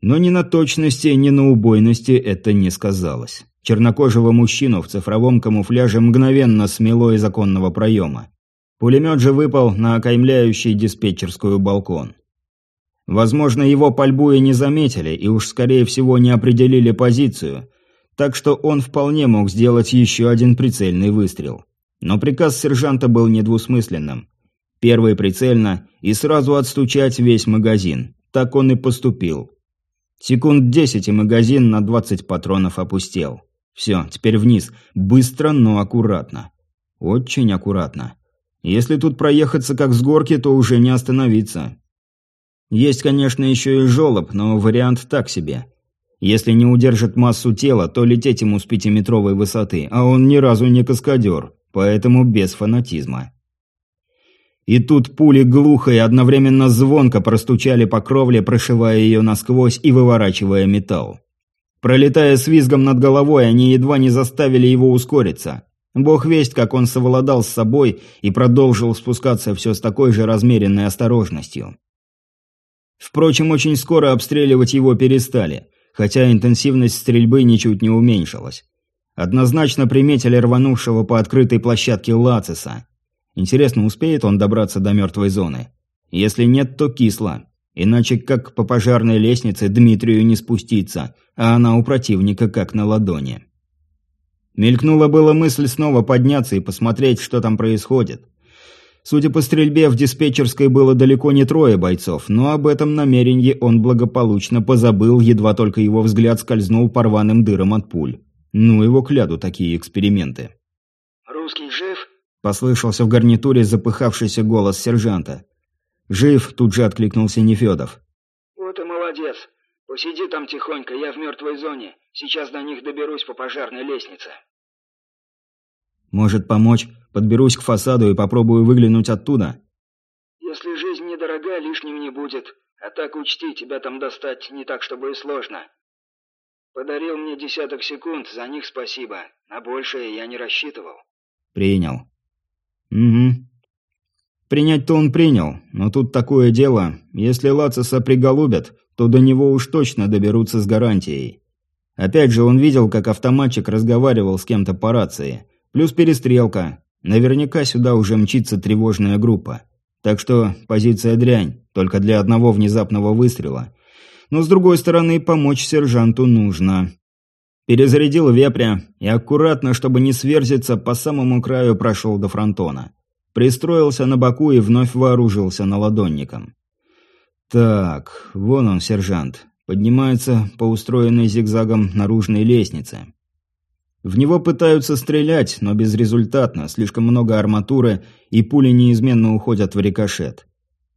Но ни на точности, ни на убойности это не сказалось. Чернокожего мужчину в цифровом камуфляже мгновенно смело из оконного проема. Пулемет же выпал на окаймляющий диспетчерскую балкон. Возможно, его пальбу и не заметили, и уж скорее всего не определили позицию, так что он вполне мог сделать еще один прицельный выстрел. Но приказ сержанта был недвусмысленным. Первый прицельно и сразу отстучать весь магазин. Так он и поступил. Секунд десять и магазин на двадцать патронов опустел. Все, теперь вниз. Быстро, но аккуратно. Очень аккуратно. Если тут проехаться как с горки, то уже не остановиться. Есть, конечно, еще и жолоб, но вариант так себе. Если не удержит массу тела, то лететь ему с пятиметровой высоты, а он ни разу не каскадер, поэтому без фанатизма. И тут пули глухо и одновременно звонко простучали по кровле, прошивая ее насквозь и выворачивая металл. Пролетая с визгом над головой, они едва не заставили его ускориться. Бог весть, как он совладал с собой и продолжил спускаться все с такой же размеренной осторожностью. Впрочем, очень скоро обстреливать его перестали, хотя интенсивность стрельбы ничуть не уменьшилась. Однозначно приметили рванувшего по открытой площадке Лациса. Интересно, успеет он добраться до мертвой зоны? Если нет, то кисло. Иначе как по пожарной лестнице Дмитрию не спуститься, а она у противника как на ладони. Мелькнула была мысль снова подняться и посмотреть, что там происходит. Судя по стрельбе, в диспетчерской было далеко не трое бойцов, но об этом намерении он благополучно позабыл, едва только его взгляд скользнул по рваным дырам от пуль. Ну его кляду такие эксперименты. «Русский жив?» – послышался в гарнитуре запыхавшийся голос сержанта. «Жив», – тут же откликнулся Нефедов. «Вот и молодец. Посиди там тихонько, я в мертвой зоне. Сейчас до них доберусь по пожарной лестнице». «Может помочь? Подберусь к фасаду и попробую выглянуть оттуда?» «Если жизнь недорога, лишним не будет. А так учти, тебя там достать не так, чтобы и сложно. Подарил мне десяток секунд, за них спасибо. На большее я не рассчитывал». «Принял». «Угу. Принять-то он принял, но тут такое дело. Если Лациса приголубят, то до него уж точно доберутся с гарантией. Опять же, он видел, как автоматчик разговаривал с кем-то по рации. Плюс перестрелка. Наверняка сюда уже мчится тревожная группа. Так что позиция дрянь, только для одного внезапного выстрела. Но с другой стороны, помочь сержанту нужно. Перезарядил вепря и аккуратно, чтобы не сверзиться, по самому краю прошел до фронтона. Пристроился на боку и вновь вооружился наладонником. Так, вон он, сержант. Поднимается по устроенной зигзагом наружной лестнице. В него пытаются стрелять, но безрезультатно, слишком много арматуры, и пули неизменно уходят в рикошет.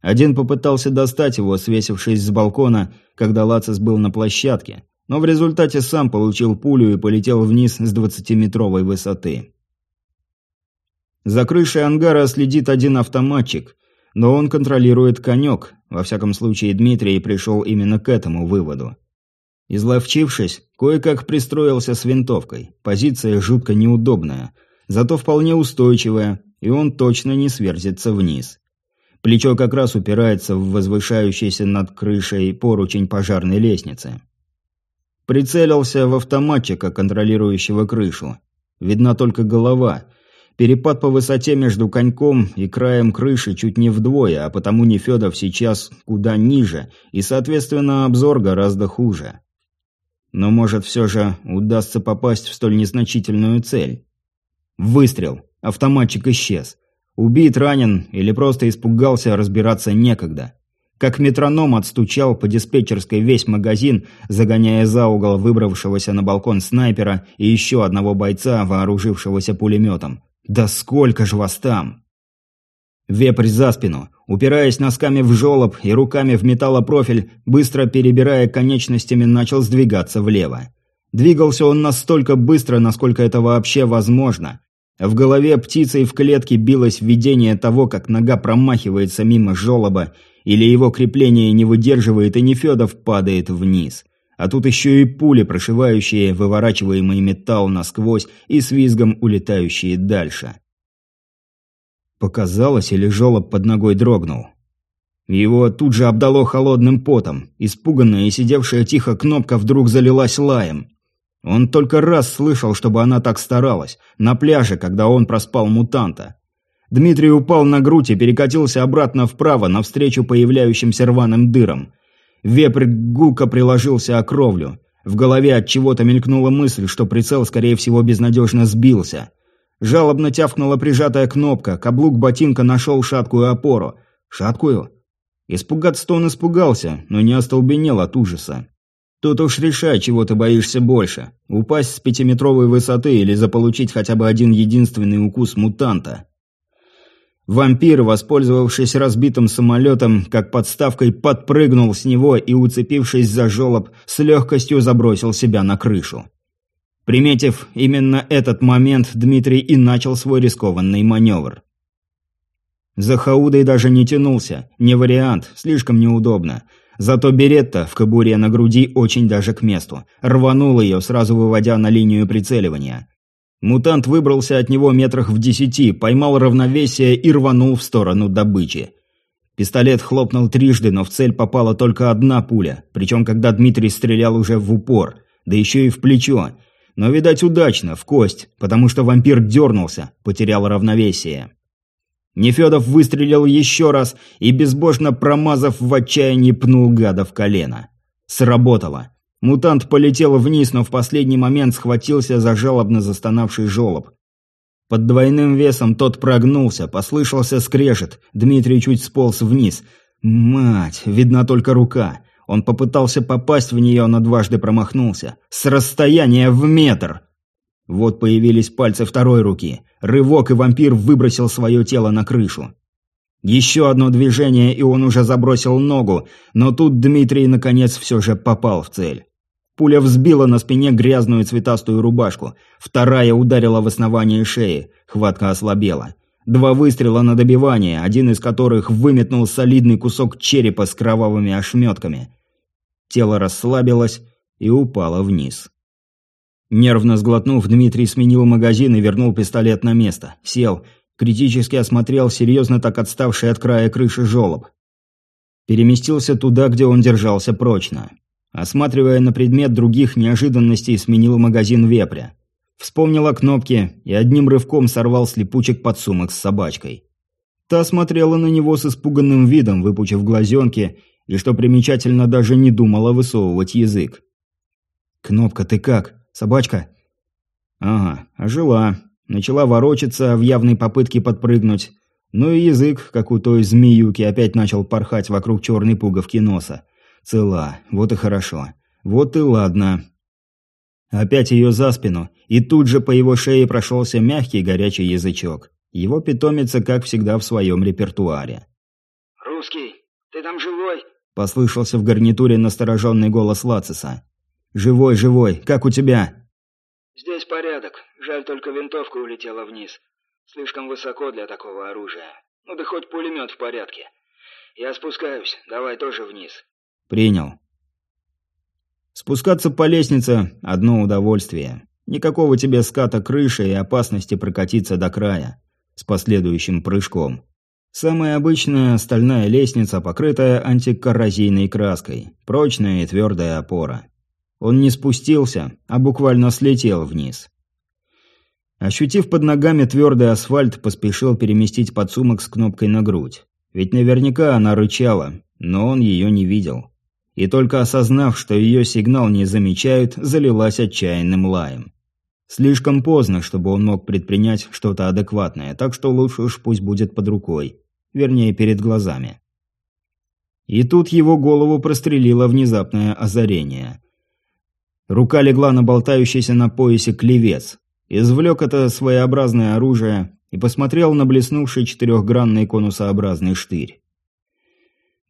Один попытался достать его, свесившись с балкона, когда Лацис был на площадке, но в результате сам получил пулю и полетел вниз с двадцатиметровой высоты. За крышей ангара следит один автоматчик, но он контролирует конек, во всяком случае Дмитрий пришел именно к этому выводу. Изловчившись, кое-как пристроился с винтовкой. Позиция жутко неудобная, зато вполне устойчивая, и он точно не сверзится вниз. Плечо как раз упирается в возвышающийся над крышей поручень пожарной лестницы. Прицелился в автоматчика, контролирующего крышу. Видна только голова – Перепад по высоте между коньком и краем крыши чуть не вдвое, а потому Нефедов сейчас куда ниже, и, соответственно, обзор гораздо хуже. Но, может, все же удастся попасть в столь незначительную цель. Выстрел. Автоматчик исчез. Убит, ранен или просто испугался, разбираться некогда. Как метроном отстучал по диспетчерской весь магазин, загоняя за угол выбравшегося на балкон снайпера и еще одного бойца, вооружившегося пулеметом. «Да сколько ж вас там?» Вепрь за спину, упираясь носками в жолоб и руками в металлопрофиль, быстро перебирая конечностями, начал сдвигаться влево. Двигался он настолько быстро, насколько это вообще возможно. В голове птицей в клетке билось видение того, как нога промахивается мимо жолоба, или его крепление не выдерживает, и Нефедов падает вниз. А тут еще и пули, прошивающие выворачиваемый металл насквозь и с визгом улетающие дальше. Показалось, или жолоб под ногой дрогнул. Его тут же обдало холодным потом. Испуганная и сидевшая тихо кнопка вдруг залилась лаем. Он только раз слышал, чтобы она так старалась, на пляже, когда он проспал мутанта. Дмитрий упал на грудь и перекатился обратно вправо, навстречу появляющимся рваным дырам. Вепрь гулко приложился о кровлю. В голове от чего-то мелькнула мысль, что прицел, скорее всего, безнадежно сбился. Жалобно тявкнула прижатая кнопка, каблук ботинка нашел шаткую опору. Шаткую? Испугаться-то он испугался, но не остолбенел от ужаса. Тут уж решай, чего ты боишься больше. Упасть с пятиметровой высоты или заполучить хотя бы один единственный укус мутанта. Вампир, воспользовавшись разбитым самолетом, как подставкой подпрыгнул с него и, уцепившись за жолоб, с легкостью забросил себя на крышу. Приметив именно этот момент, Дмитрий и начал свой рискованный маневр. За Хаудой даже не тянулся, не вариант, слишком неудобно. Зато беретта в кобуре на груди очень даже к месту. Рванул ее, сразу выводя на линию прицеливания. Мутант выбрался от него метрах в десяти, поймал равновесие и рванул в сторону добычи. Пистолет хлопнул трижды, но в цель попала только одна пуля, причем когда Дмитрий стрелял уже в упор, да еще и в плечо. Но, видать, удачно, в кость, потому что вампир дернулся, потерял равновесие. Нефедов выстрелил еще раз и, безбожно промазав в отчаянии, пнул гада в колено. Сработало. Мутант полетел вниз, но в последний момент схватился за жалобно застонавший жолоб. Под двойным весом тот прогнулся, послышался скрежет. Дмитрий чуть сполз вниз. Мать, видна только рука. Он попытался попасть в нее, но дважды промахнулся. С расстояния в метр. Вот появились пальцы второй руки. Рывок, и вампир выбросил свое тело на крышу. Еще одно движение, и он уже забросил ногу, но тут Дмитрий наконец все же попал в цель. Пуля взбила на спине грязную цветастую рубашку. Вторая ударила в основание шеи. Хватка ослабела. Два выстрела на добивание, один из которых выметнул солидный кусок черепа с кровавыми ошметками. Тело расслабилось и упало вниз. Нервно сглотнув, Дмитрий сменил магазин и вернул пистолет на место. Сел, критически осмотрел серьезно так отставший от края крыши жолоб. Переместился туда, где он держался прочно. Осматривая на предмет других неожиданностей, сменил магазин вепря. Вспомнил о кнопке и одним рывком сорвал с липучек подсумок с собачкой. Та смотрела на него с испуганным видом, выпучив глазенки, и, что примечательно, даже не думала высовывать язык. «Кнопка, ты как? Собачка?» «Ага, ожила. Начала ворочаться в явной попытке подпрыгнуть. Ну и язык, как у той змеюки, опять начал порхать вокруг черной пуговки носа. Цела. Вот и хорошо. Вот и ладно. Опять ее за спину, и тут же по его шее прошелся мягкий горячий язычок. Его питомица, как всегда, в своем репертуаре. «Русский, ты там живой?» – послышался в гарнитуре настороженный голос Лациса. «Живой, живой. Как у тебя?» «Здесь порядок. Жаль, только винтовка улетела вниз. Слишком высоко для такого оружия. Ну да хоть пулемет в порядке. Я спускаюсь. Давай тоже вниз. «Принял». Спускаться по лестнице – одно удовольствие. Никакого тебе ската крыши и опасности прокатиться до края. С последующим прыжком. Самая обычная стальная лестница, покрытая антикоррозийной краской. Прочная и твердая опора. Он не спустился, а буквально слетел вниз. Ощутив под ногами твердый асфальт, поспешил переместить подсумок с кнопкой на грудь. Ведь наверняка она рычала, но он ее не видел и только осознав, что ее сигнал не замечают, залилась отчаянным лаем. Слишком поздно, чтобы он мог предпринять что-то адекватное, так что лучше уж пусть будет под рукой, вернее, перед глазами. И тут его голову прострелило внезапное озарение. Рука легла на болтающийся на поясе клевец, извлек это своеобразное оружие и посмотрел на блеснувший четырехгранный конусообразный штырь.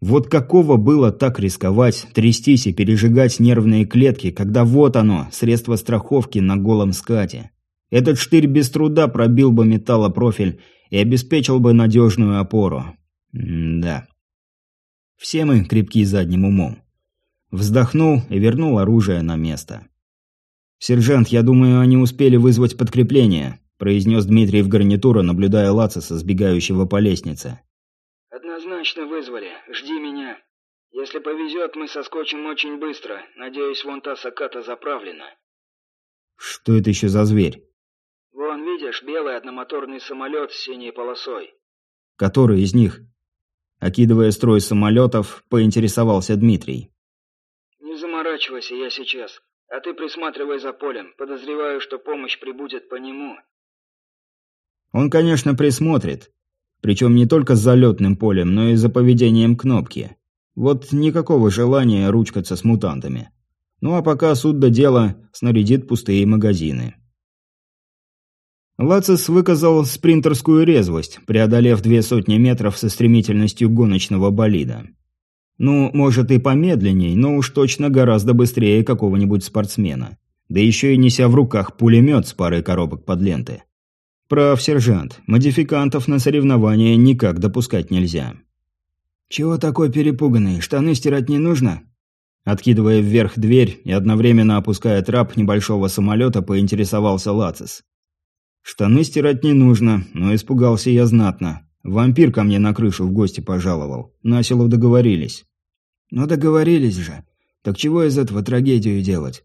Вот какого было так рисковать, трястись и пережигать нервные клетки, когда вот оно, средство страховки на голом скате. Этот штырь без труда пробил бы металлопрофиль и обеспечил бы надежную опору. М да. Все мы крепки задним умом. Вздохнул и вернул оружие на место. «Сержант, я думаю, они успели вызвать подкрепление», произнес Дмитрий в гарнитуру, наблюдая Лациса, сбегающего по лестнице «Однозначно вызвали. Жди меня. Если повезет, мы соскочим очень быстро. Надеюсь, вон та саката заправлена». «Что это еще за зверь?» «Вон, видишь, белый одномоторный самолет с синей полосой». «Который из них?» Окидывая строй самолетов, поинтересовался Дмитрий. «Не заморачивайся, я сейчас. А ты присматривай за полем. Подозреваю, что помощь прибудет по нему». Он, конечно, присмотрит. Причем не только с залетным полем, но и за поведением кнопки. Вот никакого желания ручкаться с мутантами. Ну а пока суд до дела снарядит пустые магазины. Лацис выказал спринтерскую резвость, преодолев две сотни метров со стремительностью гоночного болида. Ну, может и помедленней, но уж точно гораздо быстрее какого-нибудь спортсмена. Да еще и неся в руках пулемет с парой коробок под ленты. Прав, сержант, модификантов на соревнования никак допускать нельзя. «Чего такой перепуганный? Штаны стирать не нужно?» Откидывая вверх дверь и одновременно опуская трап небольшого самолета, поинтересовался Лацис. Штаны стирать не нужно, но испугался я знатно. Вампир ко мне на крышу в гости пожаловал. Населу договорились. Ну договорились же. Так чего из этого трагедию делать?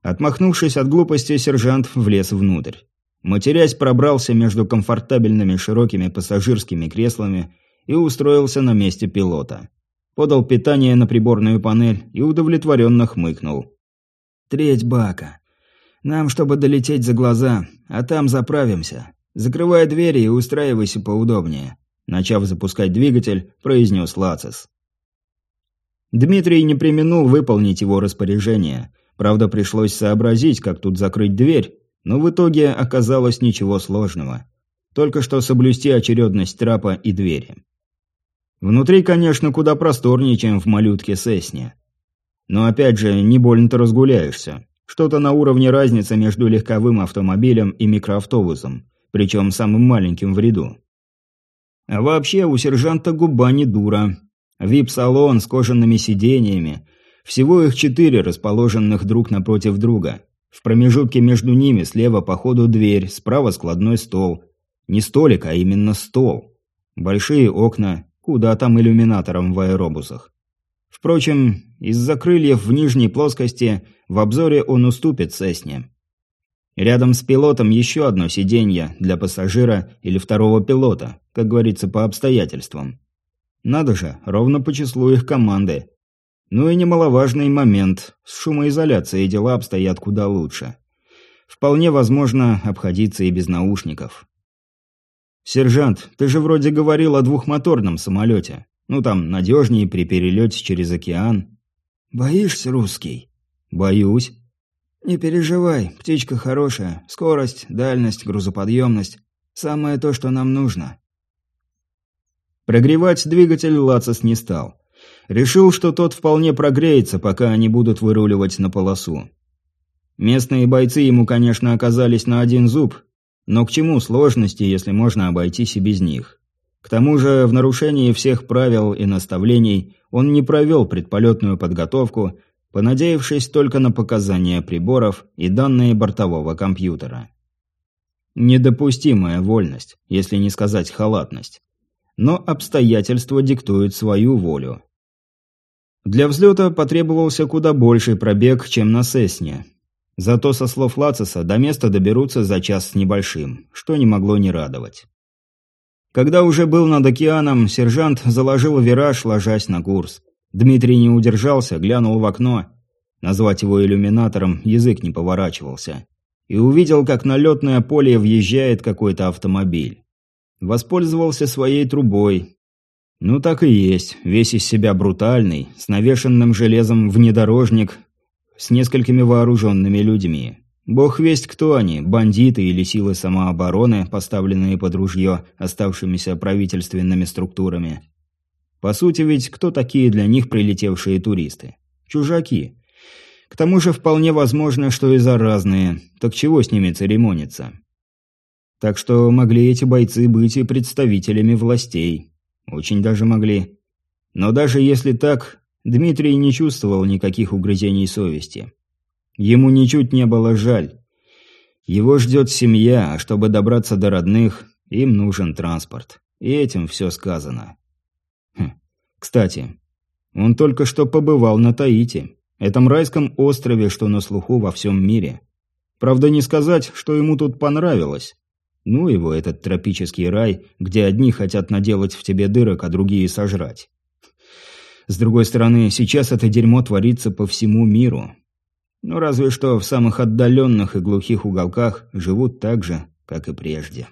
Отмахнувшись от глупости, сержант влез внутрь. Матерясь, пробрался между комфортабельными широкими пассажирскими креслами и устроился на месте пилота. Подал питание на приборную панель и удовлетворенно хмыкнул. «Треть бака. Нам, чтобы долететь за глаза, а там заправимся. Закрывай двери и устраивайся поудобнее», начав запускать двигатель, произнес Лацис. Дмитрий не применул выполнить его распоряжение. Правда, пришлось сообразить, как тут закрыть дверь, но в итоге оказалось ничего сложного. Только что соблюсти очередность трапа и двери. Внутри, конечно, куда просторнее, чем в малютке Сесне. Но опять же, не больно-то разгуляешься. Что-то на уровне разницы между легковым автомобилем и микроавтобусом, причем самым маленьким в ряду. А вообще у сержанта губа не дура. Вип-салон с кожаными сиденьями. Всего их четыре, расположенных друг напротив друга. В промежутке между ними слева по ходу дверь, справа складной стол. Не столик, а именно стол. Большие окна, куда там иллюминатором в аэробусах. Впрочем, из-за крыльев в нижней плоскости в обзоре он уступит Сесне. Рядом с пилотом еще одно сиденье для пассажира или второго пилота, как говорится, по обстоятельствам. Надо же, ровно по числу их команды. Ну и немаловажный момент. С шумоизоляцией дела обстоят куда лучше. Вполне возможно обходиться и без наушников. «Сержант, ты же вроде говорил о двухмоторном самолете. Ну там, надежнее при перелете через океан». «Боишься, русский?» «Боюсь». «Не переживай, птичка хорошая. Скорость, дальность, грузоподъемность. Самое то, что нам нужно». Прогревать двигатель Лацис не стал. Решил, что тот вполне прогреется, пока они будут выруливать на полосу. Местные бойцы ему, конечно, оказались на один зуб, но к чему сложности, если можно обойтись и без них? К тому же, в нарушении всех правил и наставлений он не провел предполетную подготовку, понадеявшись только на показания приборов и данные бортового компьютера. Недопустимая вольность, если не сказать халатность. Но обстоятельства диктуют свою волю. Для взлета потребовался куда больший пробег, чем на Сесне. Зато, со слов Лациса, до места доберутся за час с небольшим, что не могло не радовать. Когда уже был над океаном, сержант заложил вираж, ложась на курс. Дмитрий не удержался, глянул в окно. Назвать его иллюминатором язык не поворачивался. И увидел, как на летное поле въезжает какой-то автомобиль. Воспользовался своей трубой. Ну так и есть, весь из себя брутальный, с навешенным железом внедорожник, с несколькими вооруженными людьми. Бог весть кто они, бандиты или силы самообороны, поставленные под ружье оставшимися правительственными структурами. По сути ведь, кто такие для них прилетевшие туристы? Чужаки. К тому же вполне возможно, что и заразные, так чего с ними церемониться? Так что могли эти бойцы быть и представителями властей. Очень даже могли. Но даже если так, Дмитрий не чувствовал никаких угрызений совести. Ему ничуть не было жаль. Его ждет семья, а чтобы добраться до родных, им нужен транспорт. И этим все сказано. Кстати, он только что побывал на Таити, этом райском острове, что на слуху во всем мире. Правда, не сказать, что ему тут понравилось. Ну его, этот тропический рай, где одни хотят наделать в тебе дырок, а другие сожрать. С другой стороны, сейчас это дерьмо творится по всему миру. Ну, разве что в самых отдаленных и глухих уголках живут так же, как и прежде.